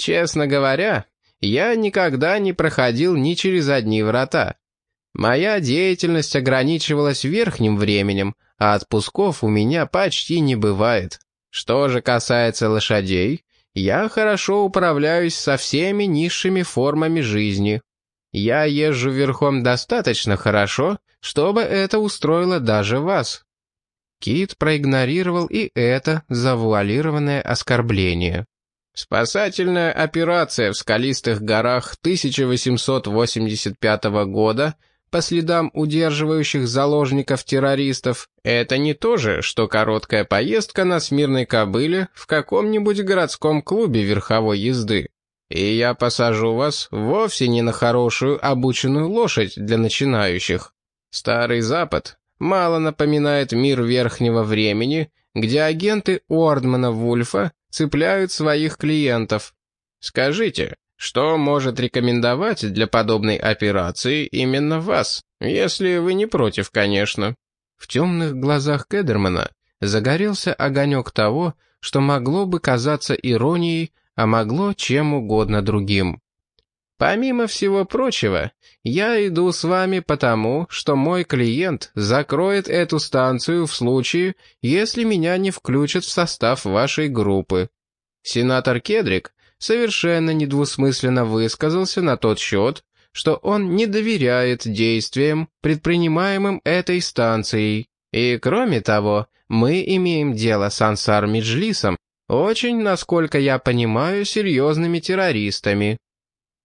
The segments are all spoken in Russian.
Честно говоря, я никогда не проходил ни через одни врата. Моя деятельность ограничивалась верхним временем, а отпусков у меня почти не бывает. Что же касается лошадей, я хорошо управляюсь со всеми низшими формами жизни. Я езжу верхом достаточно хорошо, чтобы это устроило даже вас». Кит проигнорировал и это завуалированное оскорбление. Спасательная операция в скалистых горах 1885 года по следам удерживающих заложников-террористов, это не то же, что короткая поездка на смирной кобыле в каком-нибудь городском клубе верховой езды. И я посажу вас вовсе не на хорошую обученную лошадь для начинающих. Старый Запад мало напоминает мир верхнего времени, где агенты Уордмана Вульфа цепляют своих клиентов. Скажите, что может рекомендовать для подобной операции именно вас, если вы не против, конечно?» В темных глазах Кедермана загорелся огонек того, что могло бы казаться иронией, а могло чем угодно другим. Помимо всего прочего, я иду с вами потому, что мой клиент закроет эту станцию в случае, если меня не включат в состав вашей группы. Сенатор Кедрик совершенно недвусмысленно высказался на тот счет, что он не доверяет действиям, предпринимаемым этой станцией. И кроме того, мы имеем дело с Ансар Меджлисом, очень, насколько я понимаю, серьезными террористами.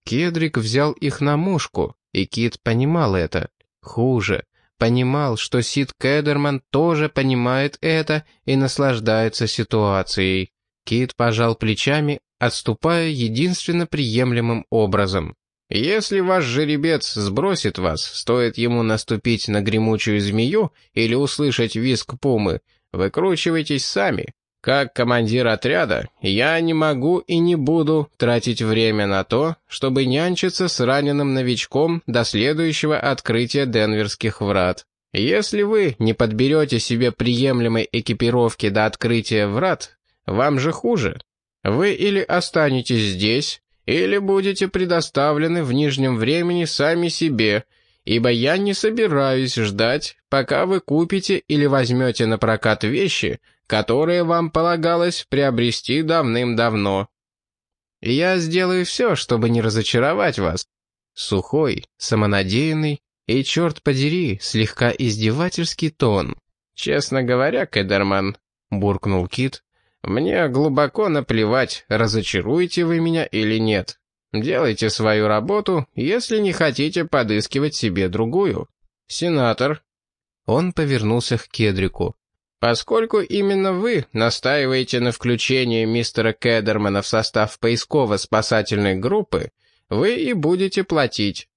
Кедрик взял их на мушку, и Кит понимал это. Хуже, понимал, что Сид Кедерман тоже понимает это и наслаждается ситуацией. Кит пожал плечами, отступая единственно приемлемым образом. «Если ваш жеребец сбросит вас, стоит ему наступить на гремучую змею или услышать визг пумы, выкручивайтесь сами. Как командир отряда, я не могу и не буду тратить время на то, чтобы нянчиться с раненым новичком до следующего открытия Денверских врат. Если вы не подберете себе приемлемой экипировки до открытия врат, вам же хуже. Вы или останетесь здесь, или будете предоставлены в нижнем времени сами себе, ибо я не собираюсь ждать, пока вы купите или возьмете на прокат вещи, которые вам полагалось приобрести давным-давно. Я сделаю все, чтобы не разочаровать вас. Сухой, самонадеянный и, черт подери, слегка издевательский тон. Честно говоря, Кедерман, буркнул Кит, мне глубоко наплевать, разочаруете вы меня или нет. Делайте свою работу, если не хотите подыскивать себе другую. Сенатор. Он повернулся к Кедрику. Поскольку именно вы настаиваете на включении мистера Кедермана в состав поисково-спасательной группы, вы и будете платить.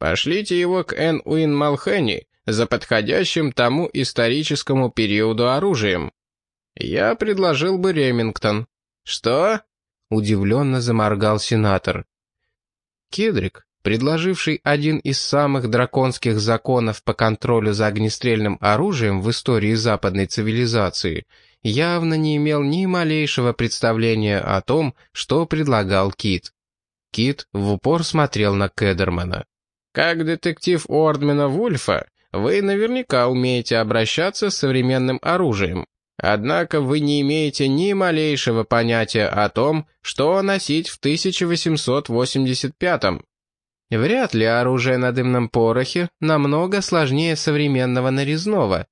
Пошлите его к Эн Уин Малхенни за подходящим тому историческому периоду оружием. Я предложил бы Ремингтон. Что? Удивленно заморгал сенатор. Кедрик, предложивший один из самых драконских законов по контролю за огнестрельным оружием в истории западной цивилизации, явно не имел ни малейшего представления о том, что предлагал Кит. Кит в упор смотрел на Кедермана. «Как детектив Ордмена Вульфа, вы наверняка умеете обращаться с современным оружием. Однако вы не имеете ни малейшего понятия о том, что носить в 1885-м. Вряд ли оружие на дымном порохе намного сложнее современного нарезного.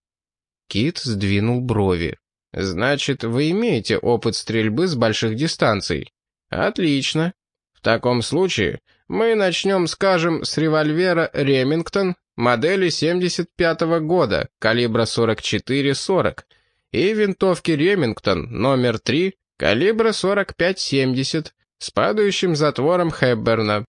Кит сдвинул брови. Значит, вы имеете опыт стрельбы с больших дистанций. Отлично. В таком случае мы начнем, скажем, с револьвера Ремингтон модели 75 -го года, калибра 44-40, и винтовки Ремингтон номер 3 калибра 45-70 с падающим затвором Хэбберна.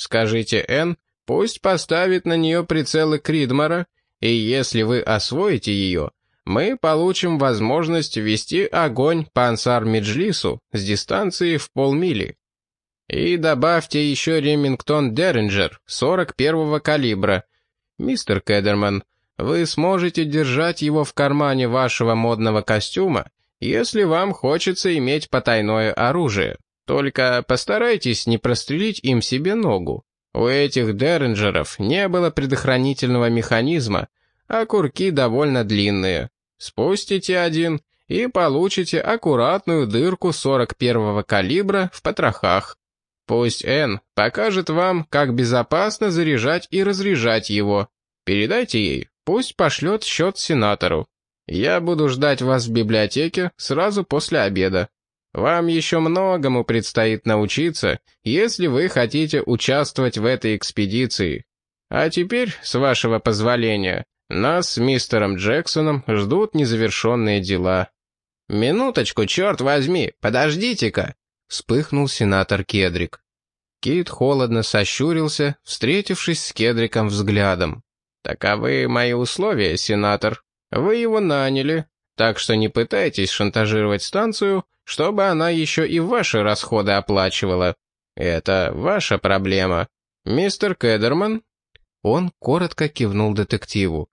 Скажите Н, пусть поставит на нее прицелы Кридмара, и если вы освоите ее, мы получим возможность вести огонь по ансар Меджлису с дистанции в полмили. И добавьте еще Ремингтон Деринджер 41-го калибра. Мистер Кедерман, вы сможете держать его в кармане вашего модного костюма, если вам хочется иметь потайное оружие. Только постарайтесь не прострелить им себе ногу. У этих Дерринджеров не было предохранительного механизма, а курки довольно длинные. Спустите один и получите аккуратную дырку 41-го калибра в потрохах. Пусть Н покажет вам, как безопасно заряжать и разряжать его. Передайте ей, пусть пошлет счет сенатору. Я буду ждать вас в библиотеке сразу после обеда. Вам еще многому предстоит научиться, если вы хотите участвовать в этой экспедиции. А теперь, с вашего позволения, нас с мистером Джексоном ждут незавершенные дела. Минуточку, черт возьми, подождите-ка!» Вспыхнул сенатор Кедрик. Кит холодно сощурился, встретившись с Кедриком взглядом. «Таковы мои условия, сенатор. Вы его наняли, так что не пытайтесь шантажировать станцию, чтобы она еще и ваши расходы оплачивала. Это ваша проблема. Мистер Кедерман?» Он коротко кивнул детективу.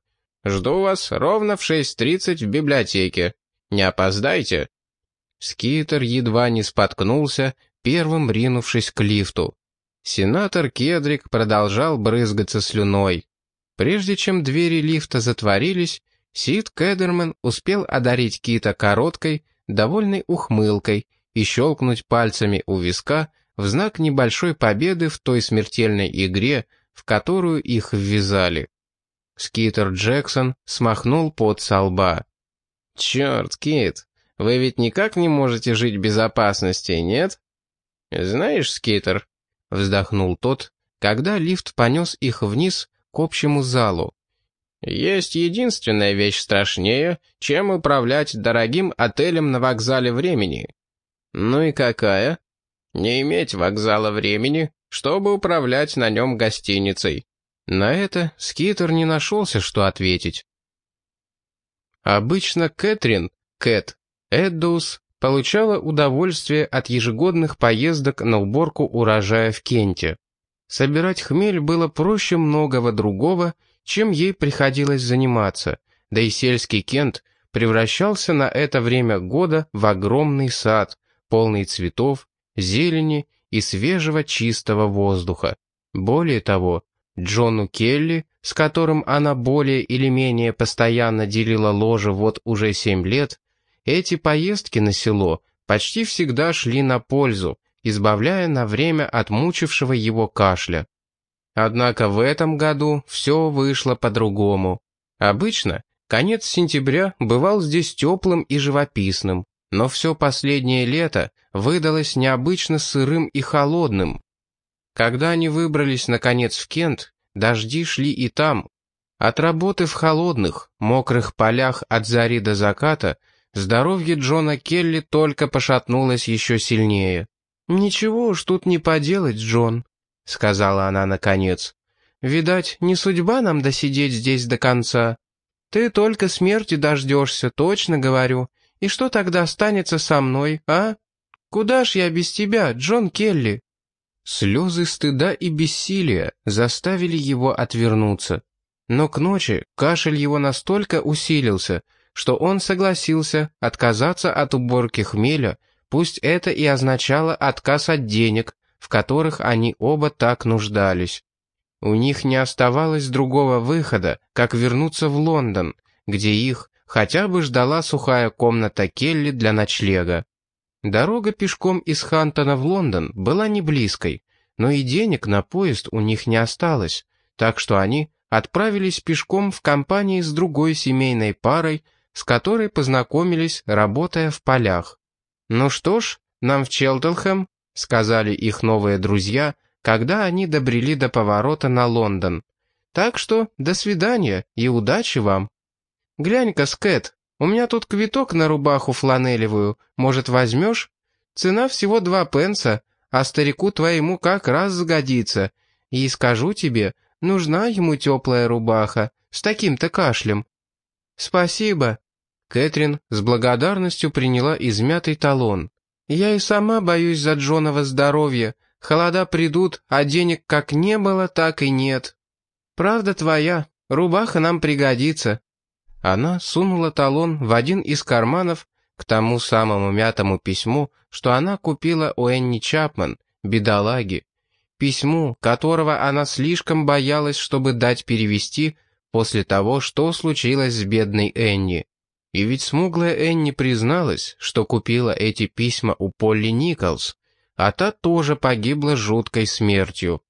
«Жду вас ровно в 6.30 в библиотеке. Не опоздайте». Скитер едва не споткнулся, первым ринувшись к лифту. Сенатор Кедрик продолжал брызгаться слюной. Прежде чем двери лифта затворились, Сид Кедерман успел одарить Кита короткой, довольной ухмылкой и щелкнуть пальцами у виска в знак небольшой победы в той смертельной игре, в которую их ввязали. Скитер Джексон смахнул пот со лба. «Черт, Кит, вы ведь никак не можете жить в безопасности, нет?» «Знаешь, Скитер», — вздохнул тот, когда лифт понес их вниз к общему залу. Есть единственная вещь страшнее, чем управлять дорогим отелем на вокзале времени. Ну и какая? Не иметь вокзала времени, чтобы управлять на нем гостиницей. На это Скитер не нашелся, что ответить. Обычно Кэтрин, Кэт, Эддоус получала удовольствие от ежегодных поездок на уборку урожая в Кенте. Собирать хмель было проще многого другого, чем ей приходилось заниматься, да и сельский Кент превращался на это время года в огромный сад, полный цветов, зелени и свежего чистого воздуха. Более того, Джону Келли, с которым она более или менее постоянно делила ложе вот уже семь лет, эти поездки на село почти всегда шли на пользу, избавляя на время от мучившего его кашля. Однако в этом году все вышло по-другому. Обычно конец сентября бывал здесь теплым и живописным, но все последнее лето выдалось необычно сырым и холодным. Когда они выбрались, наконец, в Кент, дожди шли и там. От работы в холодных, мокрых полях от зари до заката здоровье Джона Келли только пошатнулось еще сильнее. «Ничего уж тут не поделать, Джон», — сказала она наконец. «Видать, не судьба нам досидеть здесь до конца. Ты только смерти дождешься, точно говорю. И что тогда останется со мной, а? Куда ж я без тебя, Джон Келли?» Слезы стыда и бессилия заставили его отвернуться. Но к ночи кашель его настолько усилился, что он согласился отказаться от уборки хмеля, пусть это и означало отказ от денег, в которых они оба так нуждались. У них не оставалось другого выхода, как вернуться в Лондон, где их хотя бы ждала сухая комната Келли для ночлега. Дорога пешком из Хантона в Лондон была не близкой, но и денег на поезд у них не осталось, так что они отправились пешком в компании с другой семейной парой, с которой познакомились, работая в полях. «Ну что ж, нам в Челтелхэм», сказали их новые друзья, когда они добрели до поворота на Лондон. Так что до свидания и удачи вам. Глянь-ка, Скэт, у меня тут квиток на рубаху фланелевую, может, возьмешь? Цена всего два пенса, а старику твоему как раз сгодится. И скажу тебе, нужна ему теплая рубаха, с таким-то кашлем. Спасибо. Кэтрин с благодарностью приняла измятый талон. Я и сама боюсь за Джонова здоровья. Холода придут, а денег как не было, так и нет. Правда твоя, рубаха нам пригодится». Она сунула талон в один из карманов, к тому самому мятому письму, что она купила у Энни Чапман, бедолаги, письму, которого она слишком боялась, чтобы дать перевести после того, что случилось с бедной Энни. И ведь смуглая Энни призналась, что купила эти письма у Полли Николс, а та тоже погибла жуткой смертью.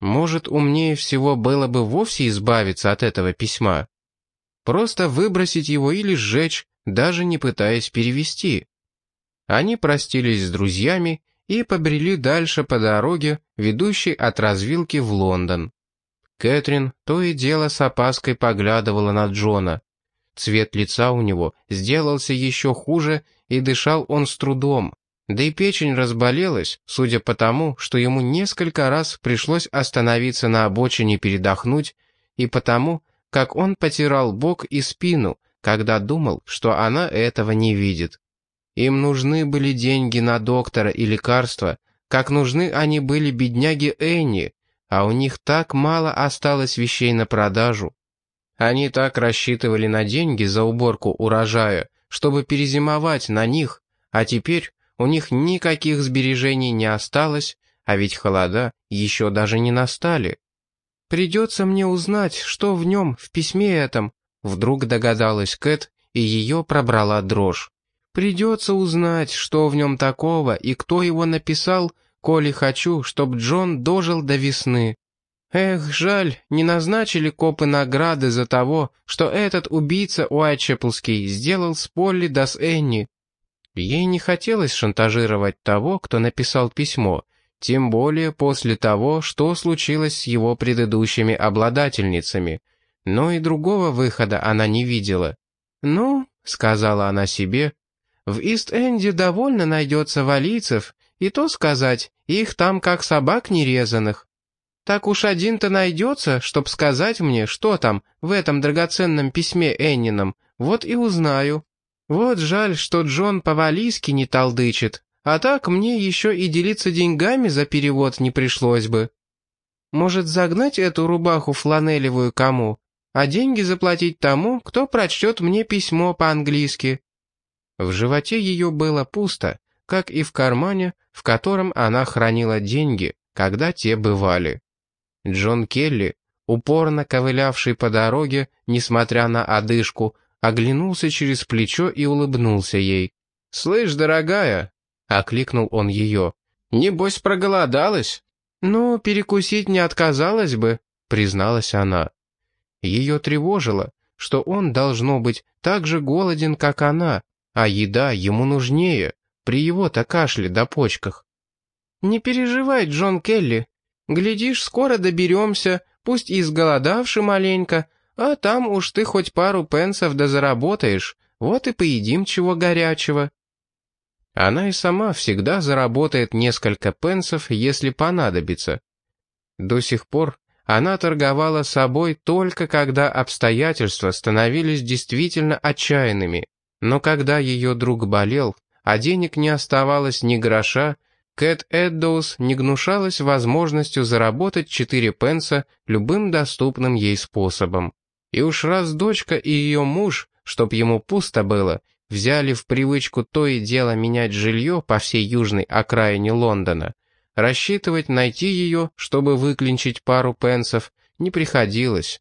Может, умнее всего было бы вовсе избавиться от этого письма? Просто выбросить его или сжечь, даже не пытаясь перевести. Они простились с друзьями и побрели дальше по дороге, ведущей от развилки в Лондон. Кэтрин то и дело с опаской поглядывала на Джона. Цвет лица у него сделался еще хуже, и дышал он с трудом. Да и печень разболелась, судя по тому, что ему несколько раз пришлось остановиться на обочине передохнуть, и потому, как он потирал бок и спину, когда думал, что она этого не видит. Им нужны были деньги на доктора и лекарства, как нужны они были бедняге Энни, а у них так мало осталось вещей на продажу. Они так рассчитывали на деньги за уборку урожая, чтобы перезимовать на них, а теперь у них никаких сбережений не осталось, а ведь холода еще даже не настали. «Придется мне узнать, что в нем, в письме этом», вдруг догадалась Кэт, и ее пробрала дрожь. «Придется узнать, что в нем такого и кто его написал, коли хочу, чтоб Джон дожил до весны. Эх, жаль, не назначили копы награды за того, что этот убийца Уайтчеплский сделал с Полли да с Энни. Ей не хотелось шантажировать того, кто написал письмо, тем более после того, что случилось с его предыдущими обладательницами. Но и другого выхода она не видела. «Ну», — сказала она себе, — «в Ист-Энде довольно найдется валийцев, и то сказать, их там как собак нерезанных. Так уж один-то найдется, чтоб сказать мне, что там в этом драгоценном письме Эннином, вот и узнаю». Вот жаль, что Джон по-валийски не толдычит, а так мне еще и делиться деньгами за перевод не пришлось бы. Может, загнать эту рубаху фланелевую кому, а деньги заплатить тому, кто прочтет мне письмо по-английски. В животе ее было пусто, как и в кармане, в котором она хранила деньги, когда те бывали. Джон Келли, упорно ковылявший по дороге, несмотря на одышку, оглянулся через плечо и улыбнулся ей. «Слышь, дорогая!» — окликнул он ее. «Небось, проголодалась?» «Ну, перекусить не отказалась бы», — призналась она. Ее тревожило, что он, должно быть, так же голоден, как она, а еда ему нужнее, при его-то кашле до почках. «Не переживай, Джон Келли. Глядишь, скоро доберемся, пусть и сголодавши маленько, а там уж ты хоть пару пенсов да заработаешь, вот и поедим чего горячего». Она и сама всегда заработает несколько пенсов, если понадобится. До сих пор она торговала собой только когда обстоятельства становились действительно отчаянными, но когда ее друг болел, а денег не оставалось ни гроша, Кэт Эддоус не гнушалась возможностью заработать четыре пенса любым доступным ей способом. И уж раз дочка и ее муж, чтоб ему пусто было, взяли в привычку то и дело менять жилье по всей южной окраине Лондона, рассчитывать найти ее, чтобы выклинчить пару пенсов, не приходилось.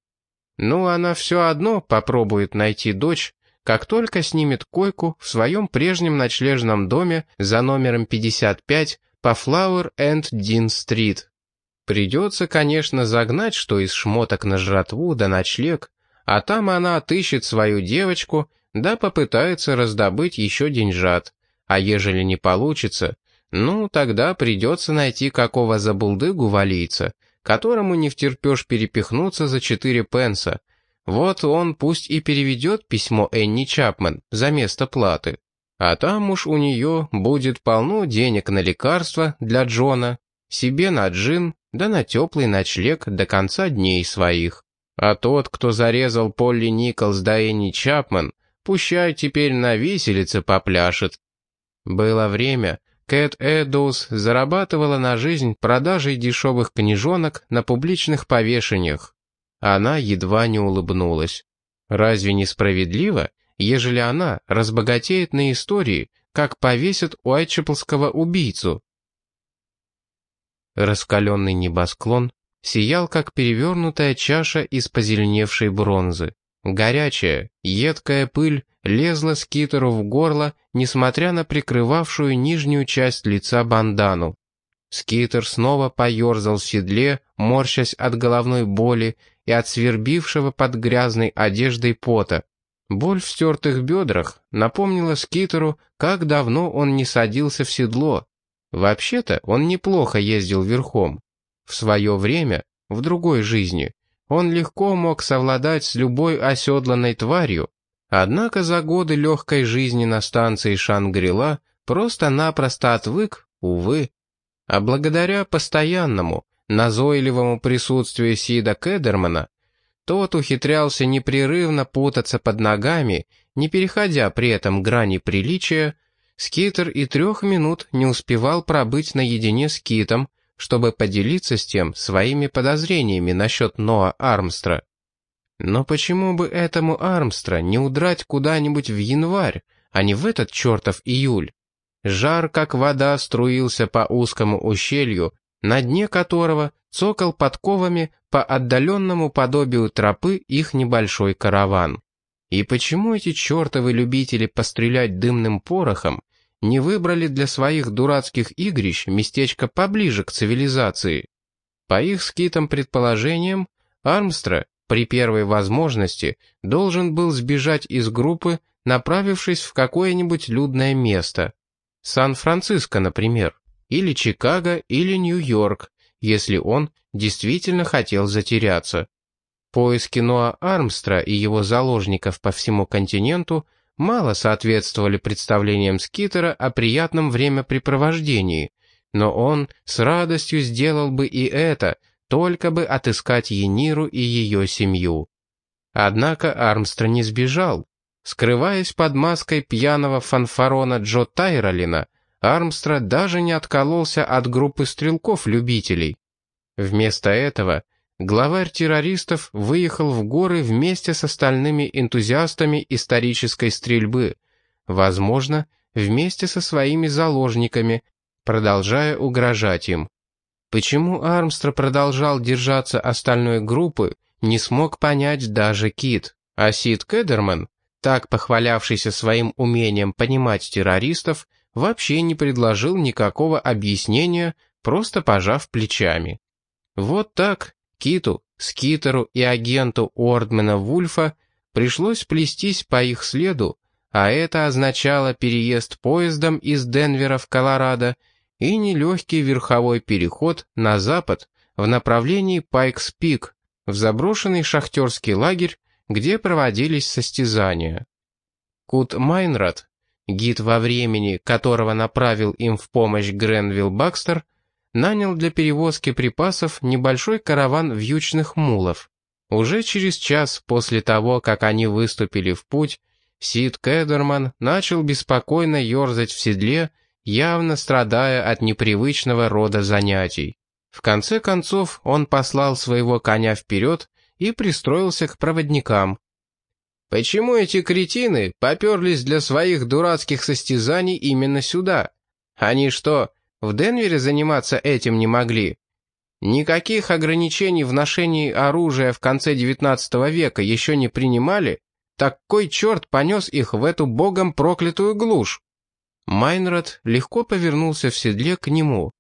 Ну, она все одно попробует найти дочь, как только снимет койку в своем прежнем ночлежном доме за номером 55 по Flower and Dean Street. Придется, конечно, загнать что из шмоток на жратву да ночлег, а там она отыщет свою девочку, да попытается раздобыть еще деньжат. А ежели не получится, ну, тогда придется найти какого забулдыгу валийца, которому не втерпешь перепихнуться за четыре пенса. Вот он пусть и переведет письмо Энни Чапман за место платы. А там уж у нее будет полно денег на лекарства для Джона, себе на джин, да на теплый ночлег до конца дней своих. А тот, кто зарезал Полли Николс да Энни Чапман, пущай теперь на виселице попляшет. Было время, Кэт Эдоус зарабатывала на жизнь продажей дешевых книжонок на публичных повешениях. Она едва не улыбнулась. Разве не справедливо, ежели она разбогатеет на истории, как повесят Уайтчеплского убийцу. Раскаленный небосклон сиял, как перевернутая чаша из позеленевшей бронзы. Горячая, едкая пыль лезла скитеру в горло, несмотря на прикрывавшую нижнюю часть лица бандану. Скитер снова поерзал в седле, морщась от головной боли и от свербившего под грязной одеждой пота. Боль в стертых бедрах напомнила Скитеру, как давно он не садился в седло. Вообще-то он неплохо ездил верхом. В свое время, в другой жизни, он легко мог совладать с любой оседланной тварью, однако за годы легкой жизни на станции Шангрила просто-напросто отвык, увы. А благодаря постоянному, назойливому присутствию Сида Кедермана, тот ухитрялся непрерывно путаться под ногами, не переходя при этом грани приличия, Скитер и трех минут не успевал пробыть наедине с Китом, чтобы поделиться с тем своими подозрениями насчет Ноа Армстра. Но почему бы этому Армстра не удрать куда-нибудь в январь, а не в этот чертов июль? Жар, как вода, струился по узкому ущелью, на дне которого цокал подковами по отдаленному подобию тропы их небольшой караван. И почему эти чертовы любители пострелять дымным порохом не выбрали для своих дурацких игрищ местечко поближе к цивилизации? По их скитым предположениям, Армстра при первой возможности должен был сбежать из группы, направившись в какое-нибудь людное место. Сан-Франциско, например, или Чикаго, или Нью-Йорк, если он действительно хотел затеряться. Поиски Ноа Армстра и его заложников по всему континенту мало соответствовали представлениям Скитера о приятном времяпрепровождении, но он с радостью сделал бы и это, только бы отыскать Ениру и ее семью. Однако Армстра не сбежал. Скрываясь под маской пьяного фанфарона Джо Тайролина, Армстра даже не откололся от группы стрелков-любителей. Вместо этого главарь террористов выехал в горы вместе с остальными энтузиастами исторической стрельбы, возможно, вместе со своими заложниками, продолжая угрожать им. Почему Армстра продолжал держаться остальной группы, не смог понять даже Кит, а Сид Кедерман, так похвалявшийся своим умением понимать террористов, вообще не предложил никакого объяснения, просто пожав плечами. Вот так Киту, Скитеру и агенту Уордмена Вульфа пришлось плестись по их следу, а это означало переезд поездом из Денвера в Колорадо и нелегкий верховой переход на запад в направлении Пайкс-Пик, в заброшенный шахтерский лагерь, где проводились состязания. Кут Майнрад, Гид во времени, которого направил им в помощь Гренвилл Бакстер, нанял для перевозки припасов небольшой караван вьючных мулов. Уже через час после того, как они выступили в путь, Сид Кедерман начал беспокойно ерзать в седле, явно страдая от непривычного рода занятий. В конце концов он послал своего коня вперед и пристроился к проводникам, Почему эти кретины поперлись для своих дурацких состязаний именно сюда? Они что, в Денвере заниматься этим не могли? Никаких ограничений в ношении оружия в конце XIX века еще не принимали? Так кой черт понес их в эту богом проклятую глушь? Майнрад легко повернулся в седле к нему.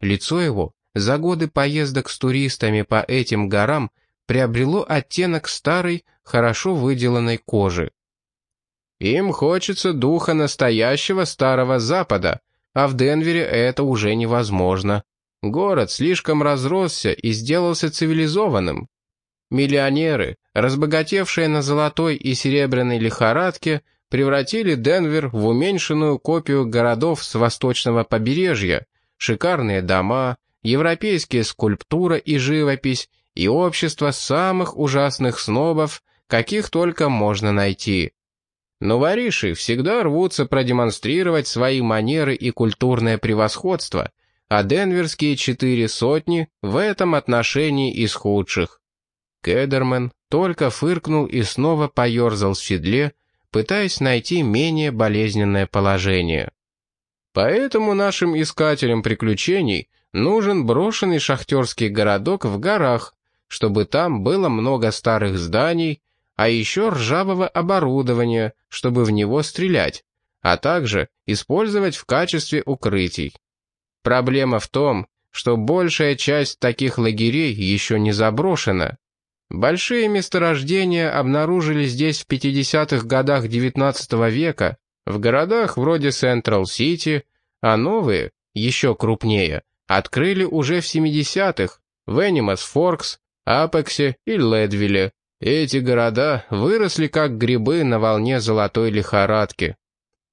Лицо его за годы поездок с туристами по этим горам приобрело оттенок старой, хорошо выделанной кожи. Им хочется духа настоящего Старого Запада, а в Денвере это уже невозможно. Город слишком разросся и сделался цивилизованным. Миллионеры, разбогатевшие на золотой и серебряной лихорадке, превратили Денвер в уменьшенную копию городов с восточного побережья, шикарные дома, европейские скульптура и живопись и общество самых ужасных снобов, каких только можно найти. Но вориши всегда рвутся продемонстрировать свои манеры и культурное превосходство, а денверские четыре сотни в этом отношении из худших. Кедермен только фыркнул и снова поерзал в седле, пытаясь найти менее болезненное положение. Поэтому нашим искателям приключений нужен брошенный шахтерский городок в горах, чтобы там было много старых зданий, а еще ржавого оборудования, чтобы в него стрелять, а также использовать в качестве укрытий. Проблема в том, что большая часть таких лагерей еще не заброшена. Большие месторождения обнаружили здесь в 50-х годах XIX века, в городах вроде Централ-Сити, а новые, еще крупнее, открыли уже в 70-х в Энимас Форкс, Апексе и Ледвилле. Эти города выросли как грибы на волне золотой лихорадки.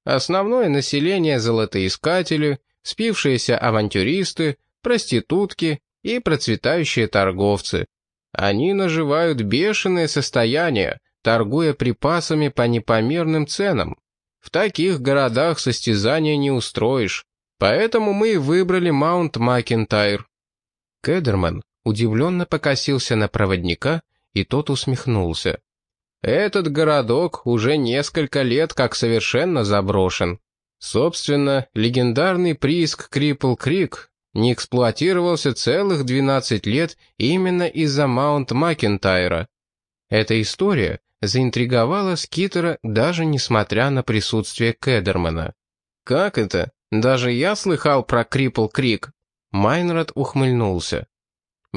Основное население золотоискатели, спившиеся авантюристы, проститутки и процветающие торговцы. Они наживают бешеное состояние, торгуя припасами по непомерным ценам. В таких городах состязания не устроишь, поэтому мы и выбрали Маунт Макентайр. Кедерман удивленно покосился на проводника, и тот усмехнулся. Этот городок уже несколько лет как совершенно заброшен. Собственно, легендарный прииск Крипл Крик не эксплуатировался целых 12 лет именно из-за Маунт Макентайра. Эта история заинтриговала Скитера даже несмотря на присутствие Кедермана. «Как это? Даже я слыхал про Крипл Крик». Майнрад ухмыльнулся.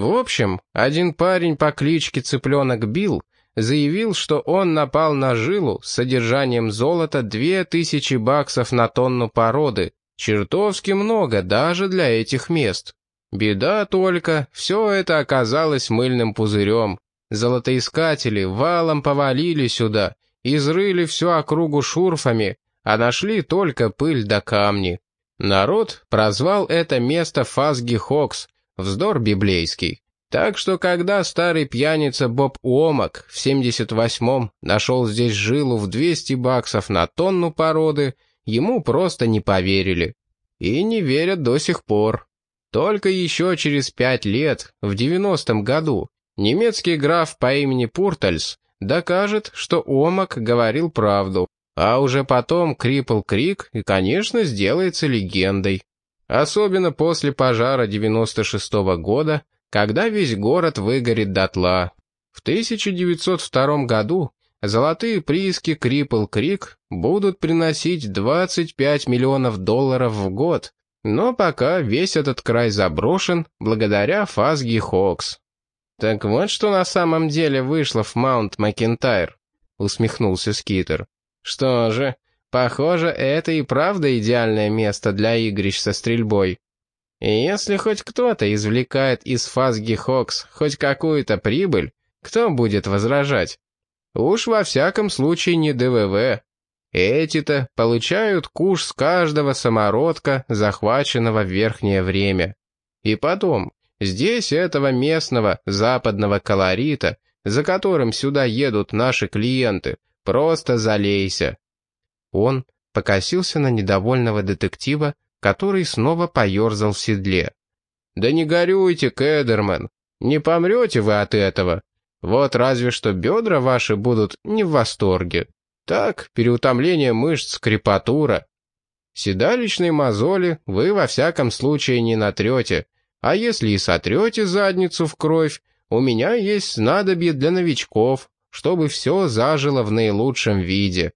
В общем, один парень по кличке Цыпленок Билл заявил, что он напал на жилу с содержанием золота 2000 баксов на тонну породы. Чертовски много даже для этих мест. Беда только, все это оказалось мыльным пузырем. Золотоискатели валом повалили сюда, изрыли всю округу шурфами, а нашли только пыль да камни. Народ прозвал это место Фазги Хокс, вздор библейский. Так что когда старый пьяница Боб Уомак в 78-м нашел здесь жилу в 200 баксов на тонну породы, ему просто не поверили. И не верят до сих пор. Только еще через пять лет, в 90-м году, немецкий граф по имени Пуртальс докажет, что Омак говорил правду, а уже потом Крипл Крик и, конечно, сделается легендой. Особенно после пожара 96 -го года, когда весь город выгорит дотла. В 1902 году золотые прииски Крипл Крик будут приносить 25 миллионов долларов в год, но пока весь этот край заброшен благодаря Фазги Хокс. «Так вот что на самом деле вышло в Маунт Макентайр», — усмехнулся Скитер. «Что же, похоже, это и правда идеальное место для игрищ со стрельбой. И если хоть кто-то извлекает из Фазги Хокс хоть какую-то прибыль, кто будет возражать? Уж во всяком случае не ДВВ. Эти-то получают куш с каждого самородка, захваченного в верхнее время. И потом, здесь этого местного западного колорита, за которым сюда едут наши клиенты, просто залейся. Он покосился на недовольного детектива, который снова поерзал в седле. «Да не горюйте, Кедерман, не помрете вы от этого. Вот разве что бедра ваши будут не в восторге. Так, переутомление мышц, крепатура. Седалищные мозоли вы во всяком случае не натрете, а если и сотрете задницу в кровь, у меня есть снадобье для новичков, чтобы все зажило в наилучшем виде».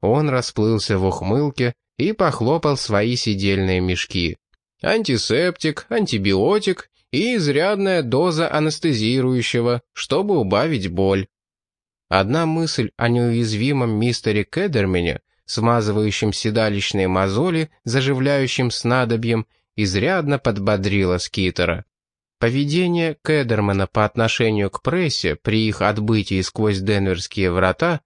Он расплылся в ухмылке, и похлопал свои сидельные мешки. Антисептик, антибиотик и изрядная доза анестезирующего, чтобы убавить боль. Одна мысль о неуязвимом мистере Кедермене, смазывающем седалищные мозоли, заживляющим снадобьем, изрядно подбодрила Скитера. Поведение Кедермана по отношению к прессе при их отбытии сквозь Денверские врата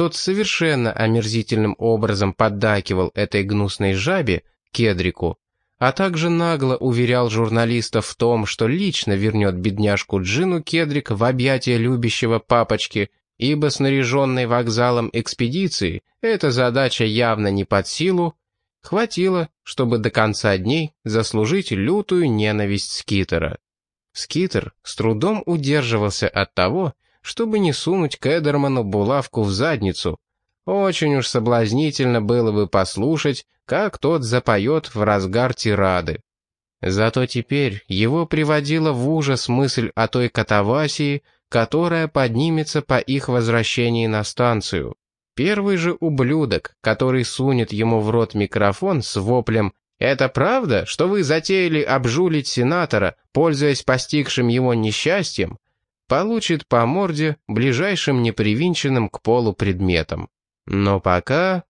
тот совершенно омерзительным образом поддакивал этой гнусной жабе, Кедрику, а также нагло уверял журналистов в том, что лично вернет бедняжку Джину Кедрик в объятия любящего папочки, ибо снаряженной вокзалом экспедиции эта задача явно не под силу, хватило, чтобы до конца дней заслужить лютую ненависть Скитера. Скитер с трудом удерживался от того, чтобы не сунуть Кедерману булавку в задницу. Очень уж соблазнительно было бы послушать, как тот запоет в разгар тирады. Зато теперь его приводила в ужас мысль о той катавасии, которая поднимется по их возвращении на станцию. Первый же ублюдок, который сунет ему в рот микрофон с воплем «Это правда, что вы затеяли обжулить сенатора, пользуясь постигшим его несчастьем?» Получит по морде ближайшим непривинченным к полу предметом. Но пока